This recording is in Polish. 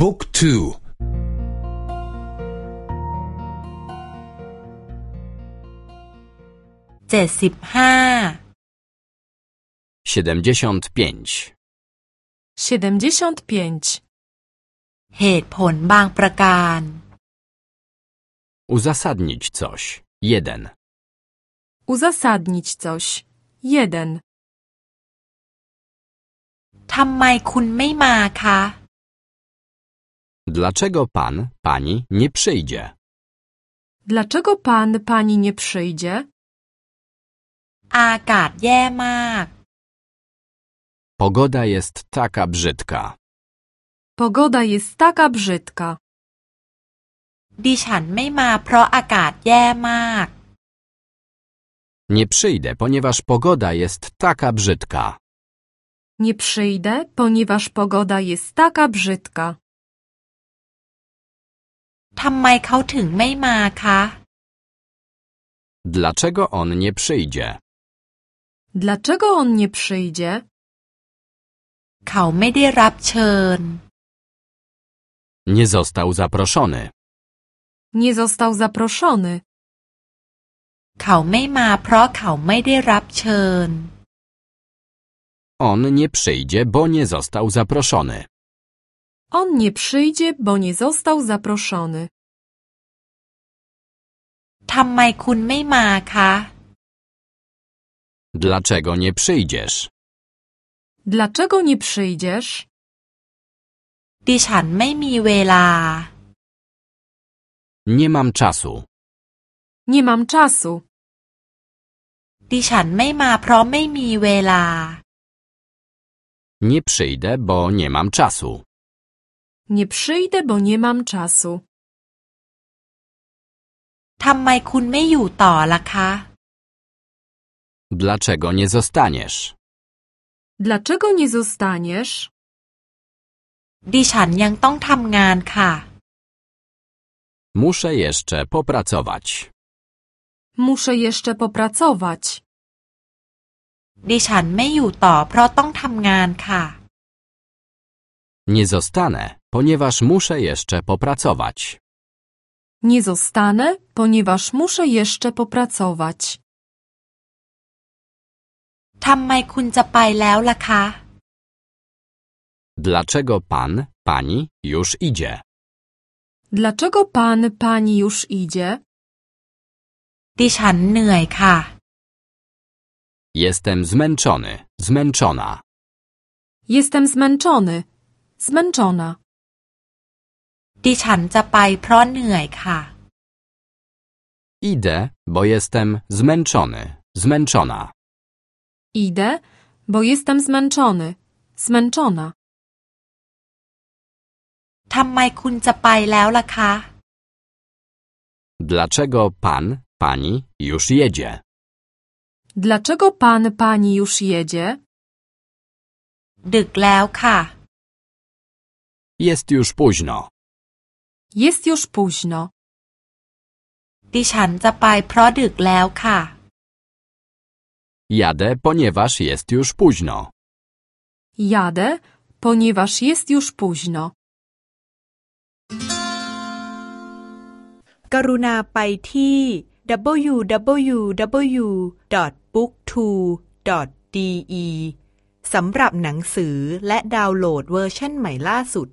บุ๊กทูเจ็ดสิบห้า siedemdziesiąt pięć, 75. เหตุผลบางประการ uzasadnić coś, jeden, Uzasadnić coś. 1. ทำไมคุณไม่มาคะ dlaczego pan, pani nie przyjdzie? Dlaczego pan, pani nie przyjdzie? อากาศแย่มาก Pogoda jest taka brzydka. Pogoda jest taka brzydka. ดิฉันไม่มาเพราะอากาศแย่มาก Nie przyjdę, ponieważ pogoda jest taka brzydka. Nie przyjdę, ponieważ pogoda jest taka brzydka. ทำไมเขาถึงไม่มาคะ Dlaczego on nie przyjdzie? Dlaczego on nie przyjdzie? เขาไม่ได้รับเชิญ Nie został zaproszony. Nie został zaproszony. เขาไม่มาเพราะเขาไม่ได้รับเชิญ On nie przyjdzie, bo nie został zaproszony. On nie przyjdzie, bo nie został zaproszony. ทำไมคุณไม่มาคะ Dlaczego nie przyjdziesz? Dlaczego nie przyjdziesz? ดิฉันไม่มีเวลา Nie mam czasu. Nie mam czasu. ดิฉันไม่มาเพราะไม่มีเวลา Nie przyjdę, bo nie mam czasu. Nie przyjdę, bo nie mam czasu. ทำไมคุณไม่อยู่ต่อล่ะคะ Dlaczego nie zostaniesz? Dlaczego nie zostaniesz? ดิฉันยังต้องทำงานค่ะ Muszę jeszcze popracować. Muszę jeszcze popracować. ดิฉันไม่อยู่ต่อเพราะต้องทำงานค่ะ Nie zostanę, ponieważ muszę jeszcze popracować. Nie zostanę, ponieważ muszę jeszcze popracować. ทำไมคุณจะไปแล้วล่ะคะ Dlaczego pan, pani już idzie? Dlaczego pan, pani już idzie? ดิฉันเหนื่อยค่ะ Jestem zmęczony, zmęczona. Jestem zmęczony, zmęczona. ดิฉันจะไปเพราะเหนื่อยค่ะ Idę, bo jestem zmęczony, zmęczona. Idę, bo jestem zmęczony, zmęczona. ทำไมคุณจะไปแล้วล่ะคะ Dlaczego pan, pani już jedzie? Dlaczego pan, pani już jedzie? ดึกแล้วค่ะ Jest już późno. Jest już późno. ดิฉันจะไปเพราะดึกแล้วค่ะ Jadę, ponieważ jest już późno. Jadę, ponieważ jest już późno. กรุณาไปที่ www.booktwo.de สำหรับหนังสือและดาวน์โหลดเวอร์ชันใหม่ล่าสุด